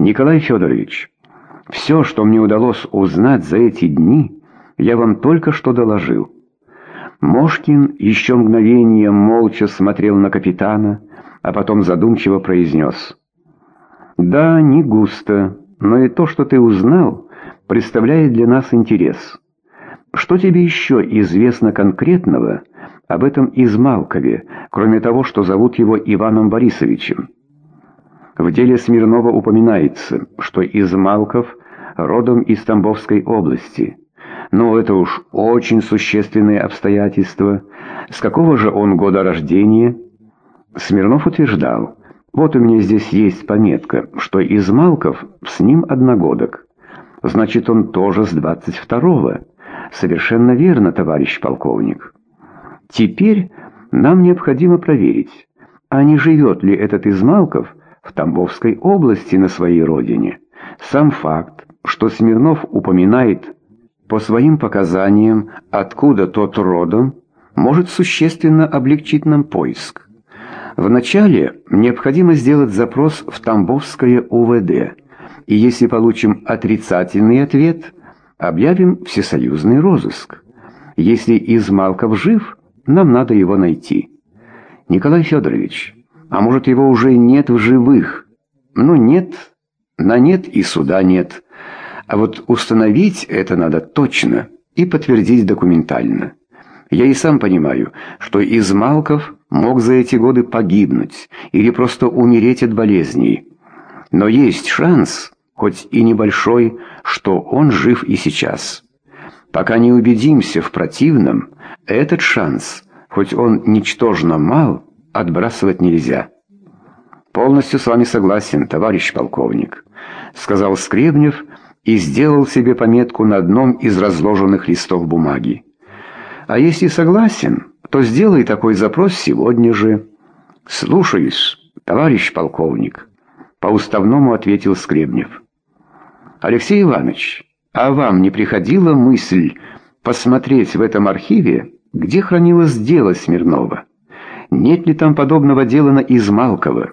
Николай Федорович, все, что мне удалось узнать за эти дни, я вам только что доложил. Мошкин еще мгновение молча смотрел на капитана, а потом задумчиво произнес. «Да, не густо, но и то, что ты узнал, представляет для нас интерес. Что тебе еще известно конкретного об этом Измалкове, кроме того, что зовут его Иваном Борисовичем?» В деле Смирнова упоминается, что Измалков родом из Тамбовской области. Но это уж очень существенные обстоятельства. С какого же он года рождения? Смирнов утверждал, вот у меня здесь есть пометка, что Измалков с ним одногодок. Значит, он тоже с 22-го. Совершенно верно, товарищ полковник. Теперь нам необходимо проверить, а не живет ли этот Измалков в Тамбовской области на своей родине. Сам факт, что Смирнов упоминает по своим показаниям, откуда тот родом, может существенно облегчить нам поиск. Вначале необходимо сделать запрос в Тамбовское УВД, и если получим отрицательный ответ, объявим всесоюзный розыск. Если Измалков жив, нам надо его найти. Николай Федорович, а может, его уже нет в живых? Ну, нет, на нет и суда нет. А вот установить это надо точно и подтвердить документально. Я и сам понимаю, что Измалков мог за эти годы погибнуть или просто умереть от болезней. Но есть шанс, хоть и небольшой, что он жив и сейчас. Пока не убедимся в противном, этот шанс, хоть он ничтожно мал, отбрасывать нельзя. «Полностью с вами согласен, товарищ полковник», — сказал Скребнев и сделал себе пометку на одном из разложенных листов бумаги. «А если согласен, то сделай такой запрос сегодня же». «Слушаюсь, товарищ полковник», — по-уставному ответил Скребнев. «Алексей Иванович, а вам не приходила мысль посмотреть в этом архиве, где хранилось дело Смирнова?» Нет ли там подобного дела на Измалкова?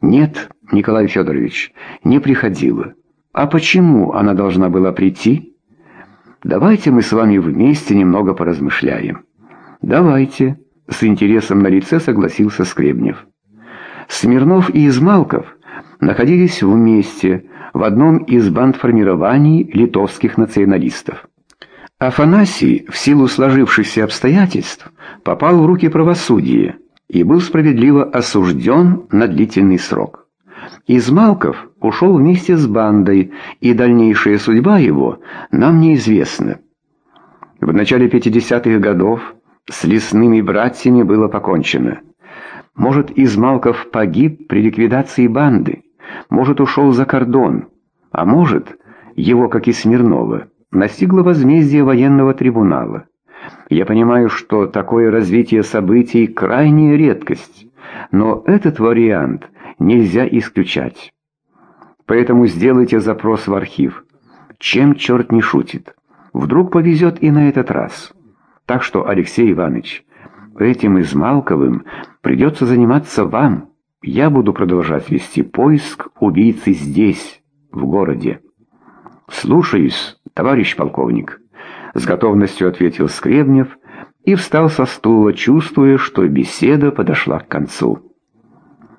Нет, Николай Федорович, не приходила. А почему она должна была прийти? Давайте мы с вами вместе немного поразмышляем. Давайте, с интересом на лице согласился Скребнев. Смирнов и Измалков находились вместе в одном из бандформирований литовских националистов. Афанасий, в силу сложившихся обстоятельств, попал в руки правосудия и был справедливо осужден на длительный срок. Измалков ушел вместе с бандой, и дальнейшая судьба его нам неизвестна. В начале 50-х годов с лесными братьями было покончено. Может, Измалков погиб при ликвидации банды, может, ушел за кордон, а может, его, как и Смирнова, настигло возмездие военного трибунала. Я понимаю, что такое развитие событий – крайняя редкость, но этот вариант нельзя исключать. Поэтому сделайте запрос в архив. Чем черт не шутит? Вдруг повезет и на этот раз. Так что, Алексей Иванович, этим Измалковым придется заниматься вам. Я буду продолжать вести поиск убийцы здесь, в городе. Слушаюсь товарищ полковник», — с готовностью ответил Скребнев и встал со стула, чувствуя, что беседа подошла к концу.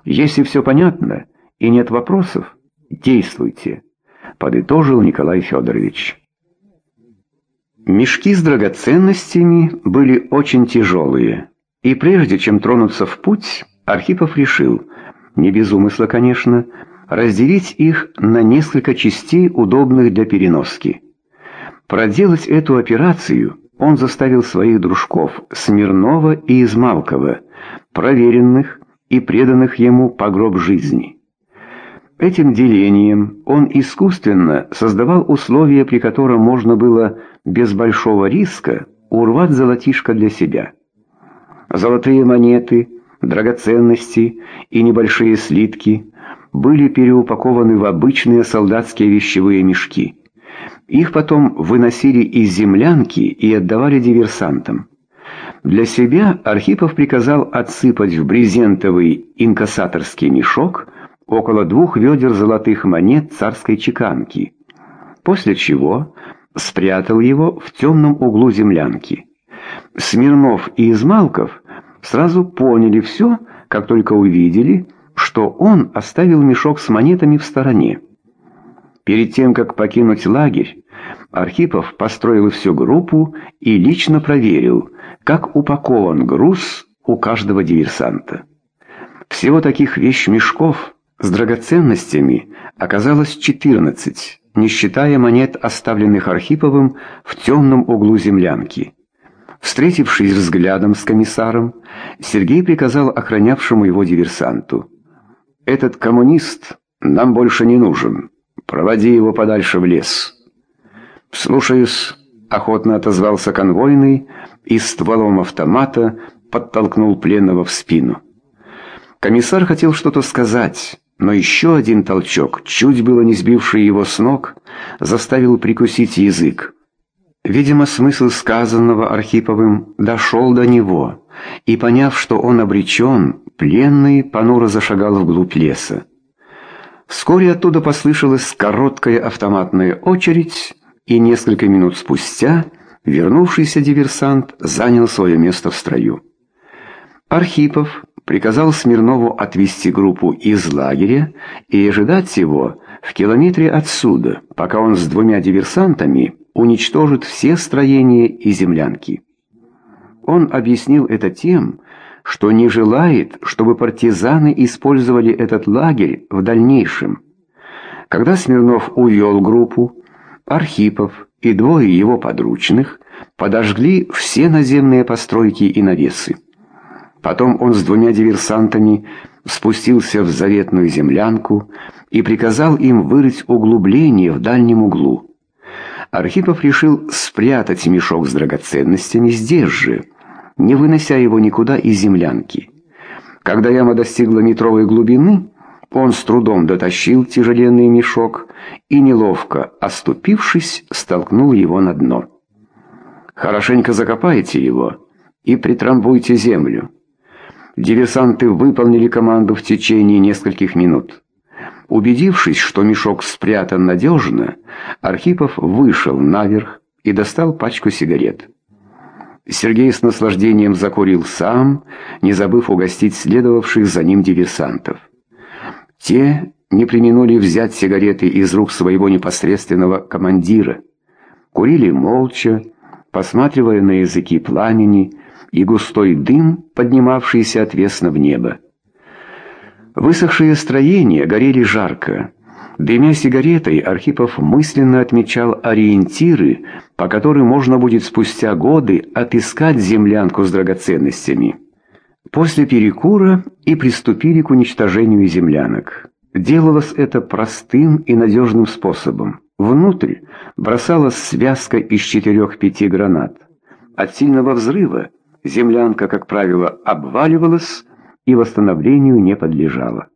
«Если все понятно и нет вопросов, действуйте», — подытожил Николай Федорович. Мешки с драгоценностями были очень тяжелые, и прежде чем тронуться в путь, Архипов решил, не без умысла, конечно, разделить их на несколько частей, удобных для переноски. Проделать эту операцию он заставил своих дружков Смирнова и Измалкова, проверенных и преданных ему по гроб жизни. Этим делением он искусственно создавал условия, при котором можно было без большого риска урвать золотишко для себя. Золотые монеты, драгоценности и небольшие слитки были переупакованы в обычные солдатские вещевые мешки – их потом выносили из землянки и отдавали диверсантам. Для себя Архипов приказал отсыпать в брезентовый инкассаторский мешок около двух ведер золотых монет царской чеканки, после чего спрятал его в темном углу землянки. Смирнов и Измалков сразу поняли все, как только увидели, что он оставил мешок с монетами в стороне. Перед тем, как покинуть лагерь, Архипов построил всю группу и лично проверил, как упакован груз у каждого диверсанта. Всего таких вещмешков с драгоценностями оказалось 14, не считая монет, оставленных Архиповым в темном углу землянки. Встретившись взглядом с комиссаром, Сергей приказал охранявшему его диверсанту. «Этот коммунист нам больше не нужен. Проводи его подальше в лес». «Слушаюсь», — охотно отозвался конвойный и стволом автомата подтолкнул пленного в спину. Комиссар хотел что-то сказать, но еще один толчок, чуть было не сбивший его с ног, заставил прикусить язык. Видимо, смысл сказанного Архиповым дошел до него, и, поняв, что он обречен, пленный понуро зашагал вглубь леса. Вскоре оттуда послышалась короткая автоматная очередь, и несколько минут спустя вернувшийся диверсант занял свое место в строю. Архипов приказал Смирнову отвести группу из лагеря и ожидать его в километре отсюда, пока он с двумя диверсантами уничтожит все строения и землянки. Он объяснил это тем, что не желает, чтобы партизаны использовали этот лагерь в дальнейшем. Когда Смирнов увел группу, Архипов и двое его подручных подожгли все наземные постройки и навесы. Потом он с двумя диверсантами спустился в заветную землянку и приказал им вырыть углубление в дальнем углу. Архипов решил спрятать мешок с драгоценностями здесь же, не вынося его никуда из землянки. Когда яма достигла метровой глубины, он с трудом дотащил тяжеленный мешок и, неловко оступившись, столкнул его на дно. «Хорошенько закопайте его и притрамбуйте землю». Диверсанты выполнили команду в течение нескольких минут. Убедившись, что мешок спрятан надежно, Архипов вышел наверх и достал пачку сигарет. Сергей с наслаждением закурил сам, не забыв угостить следовавших за ним диверсантов. Те не применули взять сигареты из рук своего непосредственного командира. Курили молча, посматривая на языки пламени и густой дым, поднимавшийся отвесно в небо. Высохшие строения горели жарко. Дымя сигаретой, Архипов мысленно отмечал ориентиры, по которым можно будет спустя годы отыскать землянку с драгоценностями. После перекура и приступили к уничтожению землянок. Делалось это простым и надежным способом. Внутрь бросалась связка из четырех-пяти гранат. От сильного взрыва землянка, как правило, обваливалась, и восстановлению не подлежала.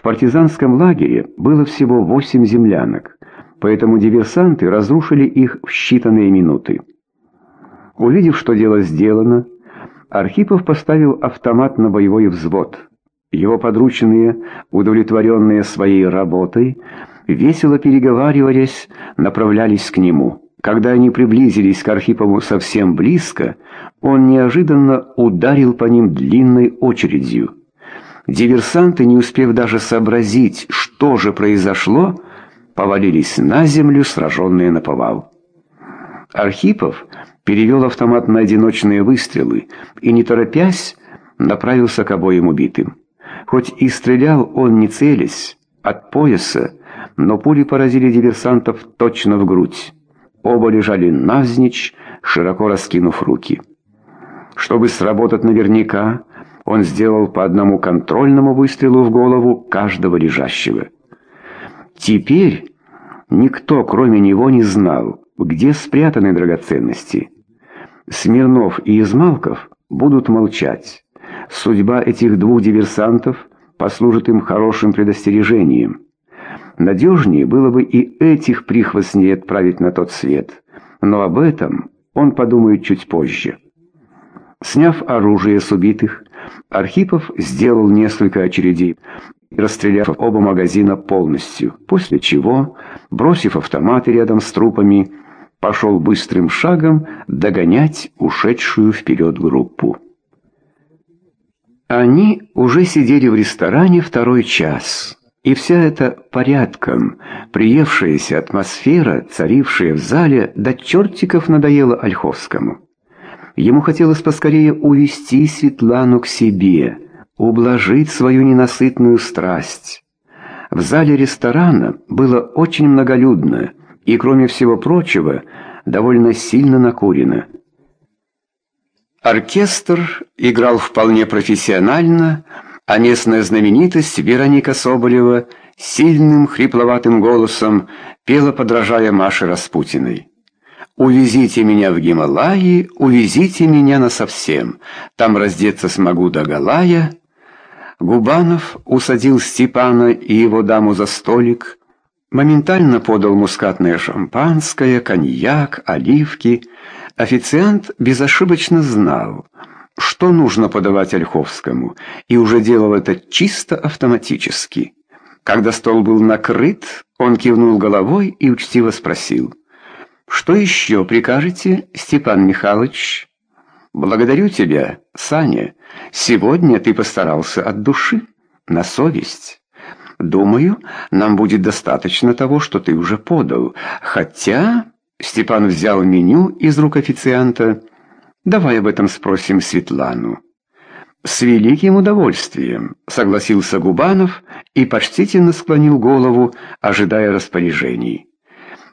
В партизанском лагере было всего восемь землянок, поэтому диверсанты разрушили их в считанные минуты. Увидев, что дело сделано, Архипов поставил автомат на боевой взвод. Его подручные, удовлетворенные своей работой, весело переговариваясь, направлялись к нему. Когда они приблизились к Архипову совсем близко, он неожиданно ударил по ним длинной очередью. Диверсанты, не успев даже сообразить, что же произошло, повалились на землю, сраженные на повал. Архипов перевел автомат на одиночные выстрелы и, не торопясь, направился к обоим убитым. Хоть и стрелял он не целясь, от пояса, но пули поразили диверсантов точно в грудь. Оба лежали навзничь, широко раскинув руки. Чтобы сработать наверняка, он сделал по одному контрольному выстрелу в голову каждого лежащего. Теперь никто, кроме него, не знал, где спрятаны драгоценности. Смирнов и Измалков будут молчать. Судьба этих двух диверсантов послужит им хорошим предостережением. Надежнее было бы и этих прихвостней отправить на тот свет, но об этом он подумает чуть позже. Сняв оружие с убитых, Архипов сделал несколько очередей расстреляв оба магазина полностью, после чего, бросив автоматы рядом с трупами, пошел быстрым шагом догонять ушедшую вперед группу. Они уже сидели в ресторане второй час, и вся эта порядком приевшаяся атмосфера, царившая в зале, до чертиков надоела Ольховскому. Ему хотелось поскорее увести Светлану к себе, ублажить свою ненасытную страсть. В зале ресторана было очень многолюдно и, кроме всего прочего, довольно сильно накурено. Оркестр играл вполне профессионально, а местная знаменитость Вероника Соболева сильным хрипловатым голосом пела, подражая Маше Распутиной. «Увезите меня в Гималаи, увезите меня насовсем, там раздеться смогу до Галая». Губанов усадил Степана и его даму за столик, моментально подал мускатное шампанское, коньяк, оливки. Официант безошибочно знал, что нужно подавать Ольховскому, и уже делал это чисто автоматически. Когда стол был накрыт, он кивнул головой и учтиво спросил. «Что еще прикажете, Степан Михайлович?» «Благодарю тебя, Саня. Сегодня ты постарался от души, на совесть». Думаю, нам будет достаточно того, что ты уже подал. Хотя...» Степан взял меню из рук официанта. «Давай об этом спросим Светлану». «С великим удовольствием», — согласился Губанов и почтительно склонил голову, ожидая распоряжений.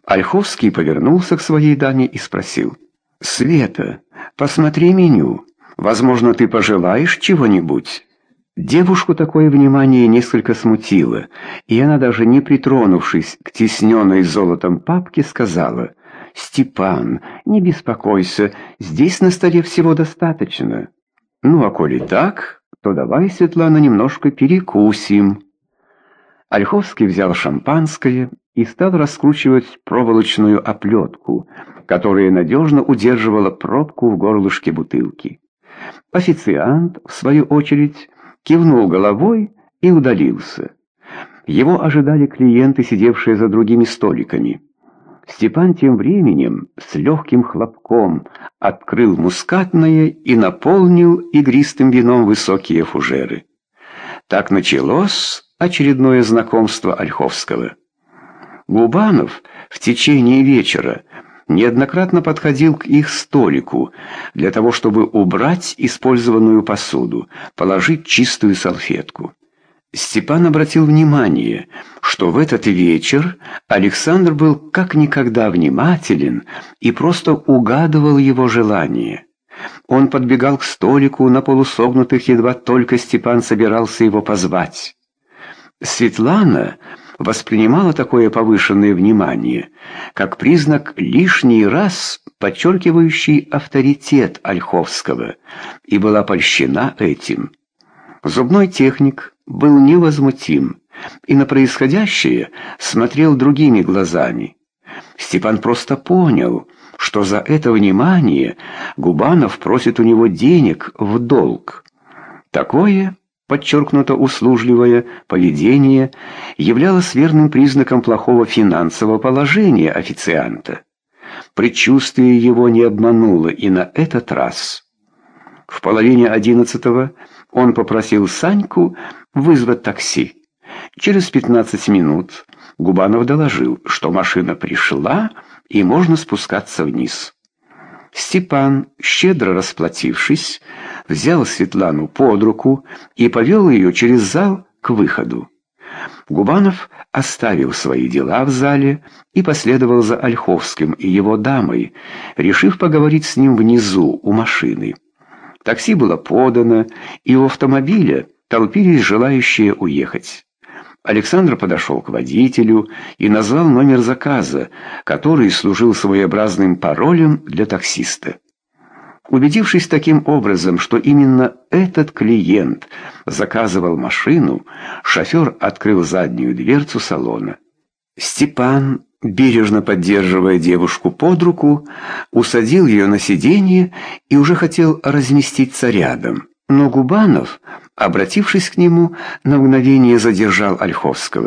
Ольховский повернулся к своей даме и спросил. «Света, посмотри меню. Возможно, ты пожелаешь чего-нибудь?» Девушку такое внимание несколько смутило, и она, даже не притронувшись к тесненной золотом папке, сказала, «Степан, не беспокойся, здесь на столе всего достаточно». «Ну, а коли так, то давай, Светлана, немножко перекусим». Ольховский взял шампанское и стал раскручивать проволочную оплетку, которая надежно удерживала пробку в горлышке бутылки. Официант, в свою очередь, кивнул головой и удалился. Его ожидали клиенты, сидевшие за другими столиками. Степан тем временем с легким хлопком открыл мускатное и наполнил игристым вином высокие фужеры. Так началось очередное знакомство Ольховского. Губанов в течение вечера неоднократно подходил к их столику для того, чтобы убрать использованную посуду, положить чистую салфетку. Степан обратил внимание, что в этот вечер Александр был как никогда внимателен и просто угадывал его желание. Он подбегал к столику на полусогнутых, едва только Степан собирался его позвать. Светлана воспринимала такое повышенное внимание как признак лишний раз подчеркивающий авторитет Ольховского и была польщена этим. Зубной техник был невозмутим и на происходящее смотрел другими глазами. Степан просто понял, что за это внимание Губанов просит у него денег в долг. Такое подчеркнуто услужливое поведение являлось верным признаком плохого финансового положения официанта. Предчувствие его не обмануло и на этот раз. В половине одиннадцатого он попросил Саньку вызвать такси. Через пятнадцать минут Губанов доложил, что машина пришла и можно спускаться вниз. Степан, щедро расплатившись, взял Светлану под руку и повел ее через зал к выходу. Губанов оставил свои дела в зале и последовал за Ольховским и его дамой, решив поговорить с ним внизу, у машины. Такси было подано, и у автомобиля толпились желающие уехать. Александр подошел к водителю и назвал номер заказа, который служил своеобразным паролем для таксиста. Убедившись таким образом, что именно этот клиент заказывал машину, шофер открыл заднюю дверцу салона. Степан, бережно поддерживая девушку под руку, усадил ее на сиденье и уже хотел разместиться рядом. Но Губанов, обратившись к нему, на мгновение задержал Ольховского.